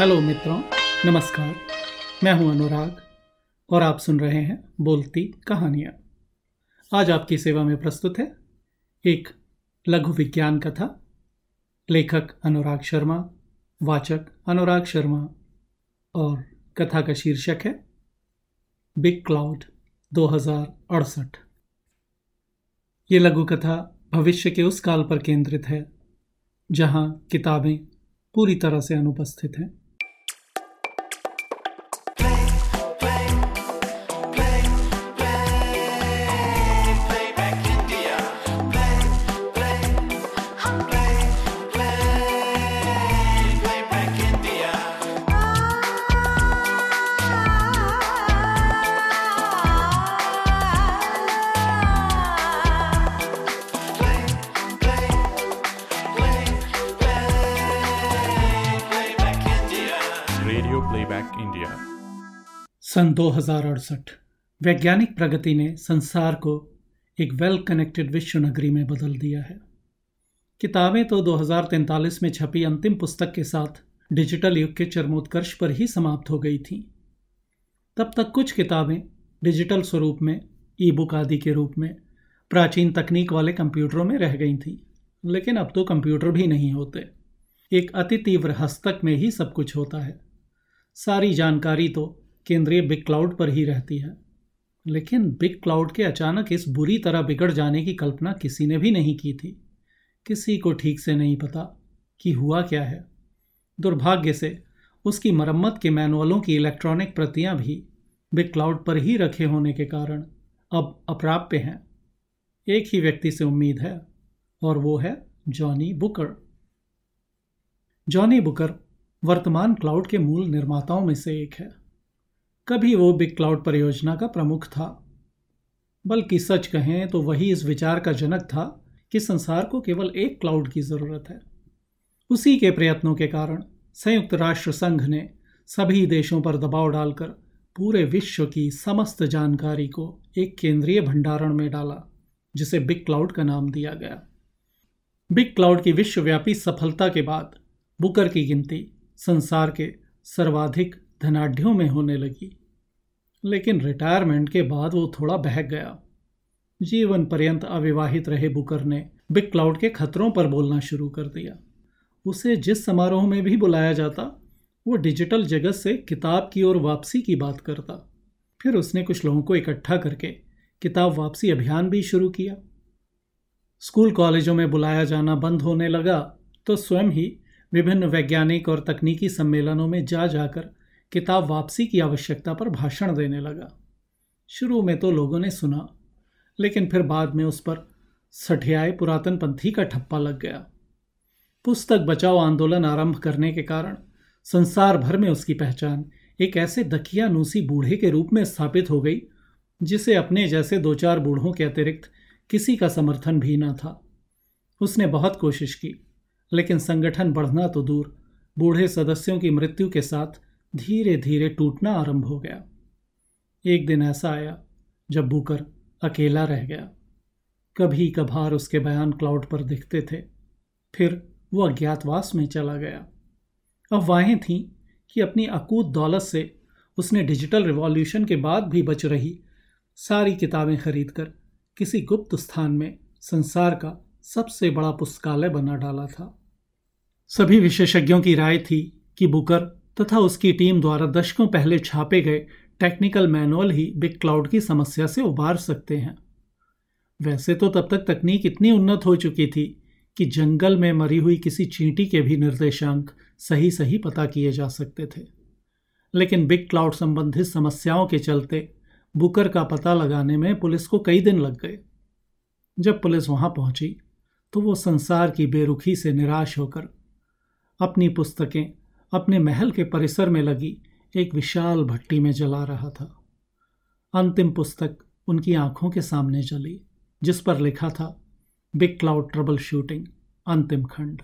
Hello मित्रों, नमस्कार। मैं हूँ अनुराग और आप सुन रहे हैं बोलती कहानियाँ। आज आपकी सेवा में प्रस्तुत है एक लघु विज्ञान कथा। लेखक अनुराग शर्मा, वाचक अनुराग शर्मा और कथा का शीर्षक है बिग क्लाउड दो हज़ार अड़सठ। ये लघु कथा भविष्य के उस काल पर केंद्रित है जहाँ किताबें पूरी तरह से अनुपस्थित हैं। सन दो हज़ार अड़सठ, वैज्ञानिक प्रगति ने संसार को एक वेल कनेक्टेड विश्व नगरी में बदल दिया है। किताबें तो 2043 में छपी अंतिम पुस्तक के साथ डिजिटल युग के चरमोत्कर्ष पर ही समाप्त हो गई थीं। तब तक कुछ किताबें डिजिटल स्वरूप में ई बुक आदि के रूप में प्राचीन तकनीक वाले कंप्यूटरों में रह गई थीं, लेकिन अब तो कंप्यूटर भी नहीं होते। एक अति तीव्र हस्तक में ही सब कुछ होता है। सारी जानकारी तो केंद्रीय बिग क्लाउड पर ही रहती है। लेकिन बिग क्लाउड के अचानक इस बुरी तरह बिगड़ जाने की कल्पना किसी ने भी नहीं की थी। किसी को ठीक से नहीं पता कि हुआ क्या है। दुर्भाग्य से उसकी मरम्मत के मैनुअलों की इलेक्ट्रॉनिक प्रतियाँ भी बिग क्लाउड पर ही रखे होने के कारण अब अप्राप्य हैं। एक ही व्यक्ति से उम्मीद है, और वो है जॉनी बुकर। जॉनी बुकर वर्तमान क्लाउड के मूल निर्माताओं में से एक है। कभी वो बिग क्लाउड परियोजना का प्रमुख था, बल्कि सच कहें तो वही इस विचार का जनक था कि संसार को केवल एक क्लाउड की ज़रूरत है। उसी के प्रयत्नों के कारण संयुक्त राष्ट्र संघ ने सभी देशों पर दबाव डालकर पूरे विश्व की समस्त जानकारी को एक केंद्रीय भंडारण में डाला, जिसे बिग क्लाउड का नाम दिया गया। बिग क्लाउड की विश्वव्यापी सफलता के बाद बुकर की गिनती संसार के सर्वाधिक धनाढ़ियों में होने लगी। लेकिन रिटायरमेंट के बाद वो थोड़ा बहक गया। जीवन पर्यंत अविवाहित रहे बुकर ने बिग क्लाउड के खतरों पर बोलना शुरू कर दिया। उसे जिस समारोह में भी बुलाया जाता, वो डिजिटल जगत से किताब की ओर वापसी की बात करता। फिर उसने कुछ लोगों को इकट्ठा करके किताब वापसी अभियान भी शुरू किया। स्कूल कॉलेजों में बुलाया जाना बंद होने लगा तो स्वयं ही विभिन्न वैज्ञानिक और तकनीकी सम्मेलनों में जा जाकर किताब वापसी की आवश्यकता पर भाषण देने लगा। शुरू में तो लोगों ने सुना, लेकिन फिर बाद में उस पर सठियाए पुरातन पंथी का ठप्पा लग गया। पुस्तक बचाओ आंदोलन आरंभ करने के कारण संसार भर में उसकी पहचान एक ऐसे दकियानूसी बूढ़े के रूप में स्थापित हो गई, जिसे अपने जैसे दो चार बूढ़ों के अतिरिक्त किसी का समर्थन भी न था। उसने बहुत कोशिश की लेकिन संगठन बढ़ना तो दूर। बूढ़े सदस्यों की मृत्यु के साथ धीरे धीरे टूटना आरंभ हो गया। एक दिन ऐसा आया, जब बूकर अकेला रह गया। कभी कभार उसके बयान क्लाउड पर दिखते थे, फिर वो अज्ञातवास में चला गया। अफवाहें थीं कि अपनी अकूत दौलत से उसने डिजिटल रिवॉल्यूशन के बाद भी बच रही सारी किताबें खरीदकर किसी गुप्त स्थान में संसार का सबसे बड़ा पुस्तकालय बना डाला था। सभी विशेषज्ञों की राय थी कि बुकर तथा उसकी टीम द्वारा दशकों पहले छापे गए टेक्निकल मैनुअल ही बिग क्लाउड की समस्या से उबार सकते हैं। वैसे तो तब तक तकनीक इतनी उन्नत हो चुकी थी कि जंगल में मरी हुई किसी चींटी के भी निर्देशांक सही सही पता किए जा सकते थे। लेकिन बिग क्लाउड संबंधित समस्याओं के चलते बुकर का पता लगाने में पुलिस को कई दिन लग गए। जब पुलिस वहाँ पहुँची तो वो संसार की बेरुखी से निराश होकर अपनी पुस्तकें अपने महल के परिसर में लगी एक विशाल भट्टी में जला रहा था। अंतिम पुस्तक उनकी आँखों के सामने जली जिस पर लिखा था, बिग क्लाउड ट्रबल शूटिंग, अंतिम खंड।